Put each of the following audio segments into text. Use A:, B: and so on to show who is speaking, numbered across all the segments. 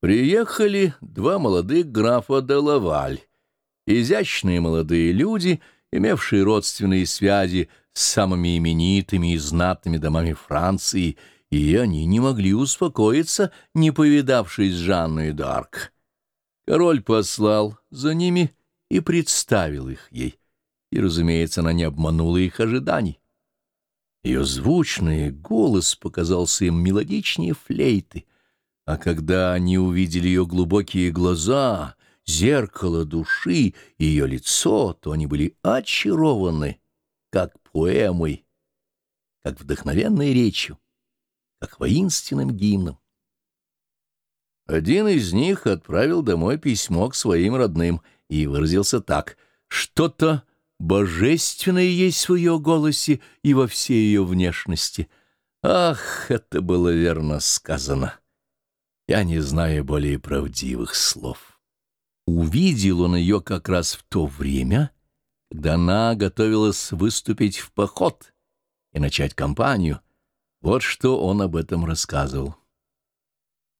A: Приехали два молодых графа де Лаваль, изящные молодые люди, имевшие родственные связи с самыми именитыми и знатными домами Франции, и они не могли успокоиться, не повидавшись с Жанной д'Арк. Король послал за ними и представил их ей, и, разумеется, она не обманула их ожиданий. Ее звучный голос показался им мелодичнее флейты, а когда они увидели ее глубокие глаза, зеркало души и ее лицо, то они были очарованы, как поэмой, как вдохновенной речью, как воинственным гимном. Один из них отправил домой письмо к своим родным и выразился так «Что-то божественное есть в ее голосе и во всей ее внешности». Ах, это было верно сказано. Я не знаю более правдивых слов. Увидел он ее как раз в то время, когда она готовилась выступить в поход и начать кампанию. Вот что он об этом рассказывал.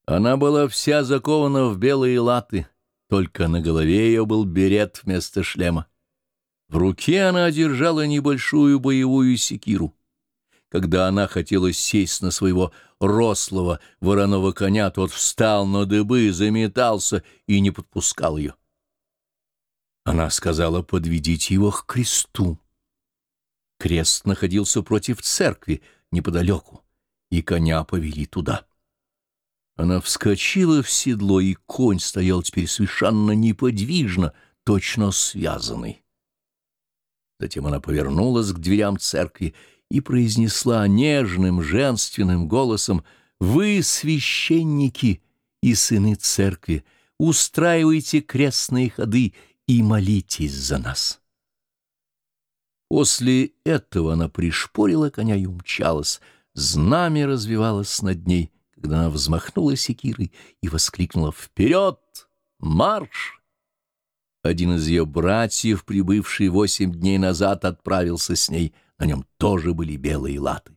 A: Она была вся закована в белые латы, только на голове ее был берет вместо шлема. В руке она держала небольшую боевую секиру. Когда она хотела сесть на своего рослого вороного коня, тот встал на дыбы, заметался и не подпускал ее. Она сказала, подведите его к кресту. Крест находился против церкви, неподалеку, и коня повели туда. Она вскочила в седло, и конь стоял теперь совершенно неподвижно, точно связанный. Затем она повернулась к дверям церкви и произнесла нежным женственным голосом «Вы, священники и сыны церкви, устраивайте крестные ходы и молитесь за нас». После этого она пришпорила коня и умчалась, знамя развивалось над ней, когда она взмахнула секирой и воскликнула «Вперед! Марш!» Один из ее братьев, прибывший восемь дней назад, отправился с ней. На нем тоже были белые латы.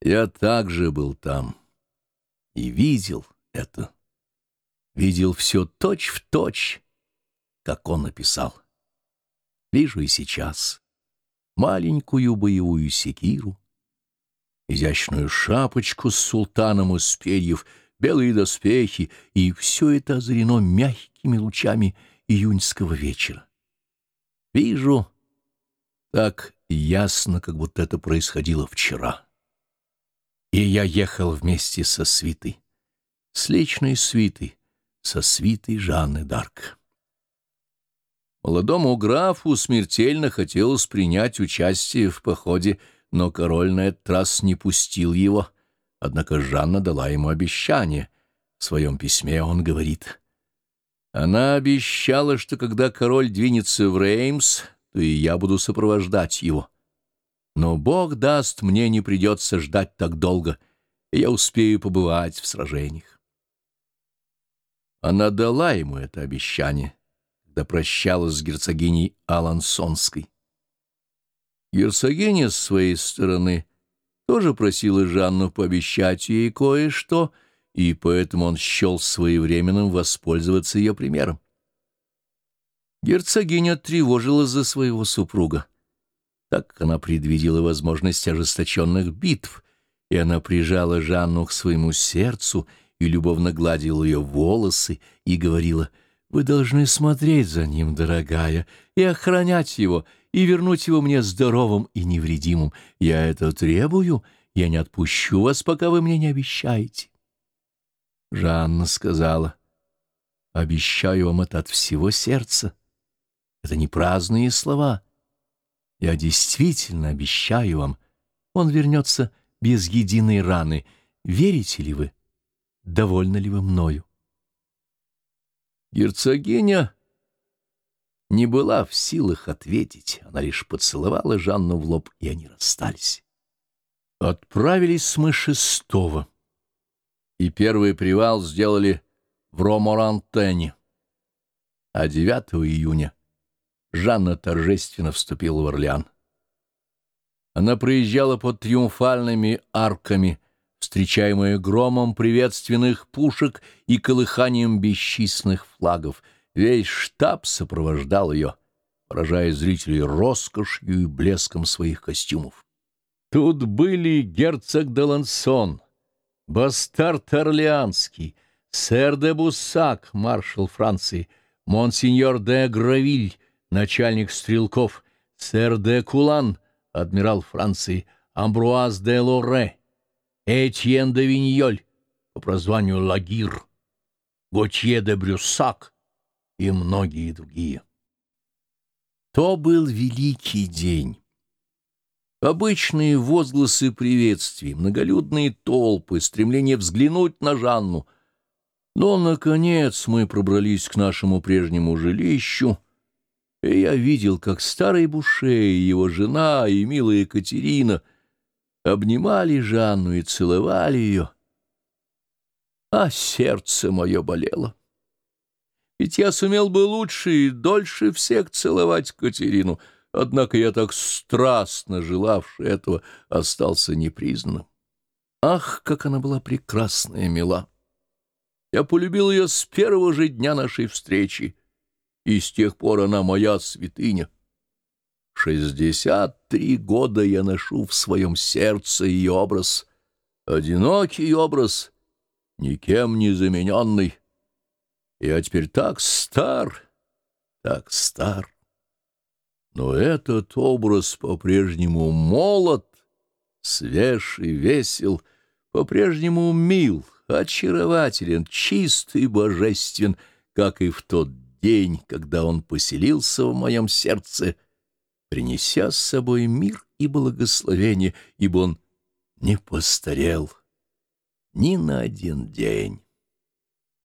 A: Я также был там и видел это. Видел все точь-в-точь, точь, как он написал. Вижу и сейчас маленькую боевую секиру, изящную шапочку с султаном из перьев, белые доспехи, и все это озарено мягким, яркими лучами июньского вечера. Вижу так ясно, как будто это происходило вчера. И я ехал вместе со свитой, с личной свитой, со свитой Жанны Дарк. Молодому графу смертельно хотелось принять участие в походе, но король на этот раз не пустил его. Однако Жанна дала ему обещание. В своем письме он говорит — она обещала, что когда король двинется в Реймс, то и я буду сопровождать его. Но Бог даст, мне не придется ждать так долго, и я успею побывать в сражениях. Она дала ему это обещание, когда прощалась с герцогиней Алансонской. Герцогиня, с своей стороны, тоже просила Жанну пообещать ей кое-что — и поэтому он счел своевременным воспользоваться ее примером. Герцогиня тревожилась за своего супруга, так как она предвидела возможность ожесточенных битв, и она прижала Жанну к своему сердцу и любовно гладила ее волосы и говорила, «Вы должны смотреть за ним, дорогая, и охранять его, и вернуть его мне здоровым и невредимым. Я это требую, я не отпущу вас, пока вы мне не обещаете». Жанна сказала, «Обещаю вам это от всего сердца. Это не праздные слова. Я действительно обещаю вам, он вернется без единой раны. Верите ли вы? Довольны ли вы мною?» Герцогиня не была в силах ответить. Она лишь поцеловала Жанну в лоб, и они расстались. Отправились мы шестого и первый привал сделали в Роморантене. А 9 июня Жанна торжественно вступила в Орлеан. Она проезжала под триумфальными арками в встречаемое громом приветственных пушек и колыханием бесчисленных флагов. Весь штаб сопровождал ее, поражая зрителей роскошью и блеском своих костюмов. Тут были герцог Делансон, бастард Орлеанский, сэр де Буссак, маршал Франции, монсеньор де Гравиль, начальник стрелков, сэр де Кулан, адмирал Франции, Амбруаз де Лоре, Этьен де Виньоль, по прозванию Лагир, Готье де Брюссак и многие другие. То был великий день. Обычные возгласы приветствий, многолюдные толпы, стремление взглянуть на Жанну. Но, наконец, мы пробрались к нашему прежнему жилищу, и я видел, как старый Буше и его жена и милая Екатерина обнимали Жанну и целовали ее. А сердце мое болело. Ведь я сумел бы лучше и дольше всех целовать Катерину, однако я так страстно желавший этого остался непризнанным. Ах, как она была прекрасная и мила! Я полюбил ее с первого же дня нашей встречи, и с тех пор она моя святыня. Шестьдесят три года я ношу в своем сердце ее образ, одинокий образ, никем не замененный. Я теперь так стар, так стар. Но этот образ по-прежнему молод, свеж и весел, по-прежнему мил, очарователен, чист и божествен, как и в тот день, когда он поселился в моем сердце, принеся с собой мир и благословение, ибо он не постарел ни на один день.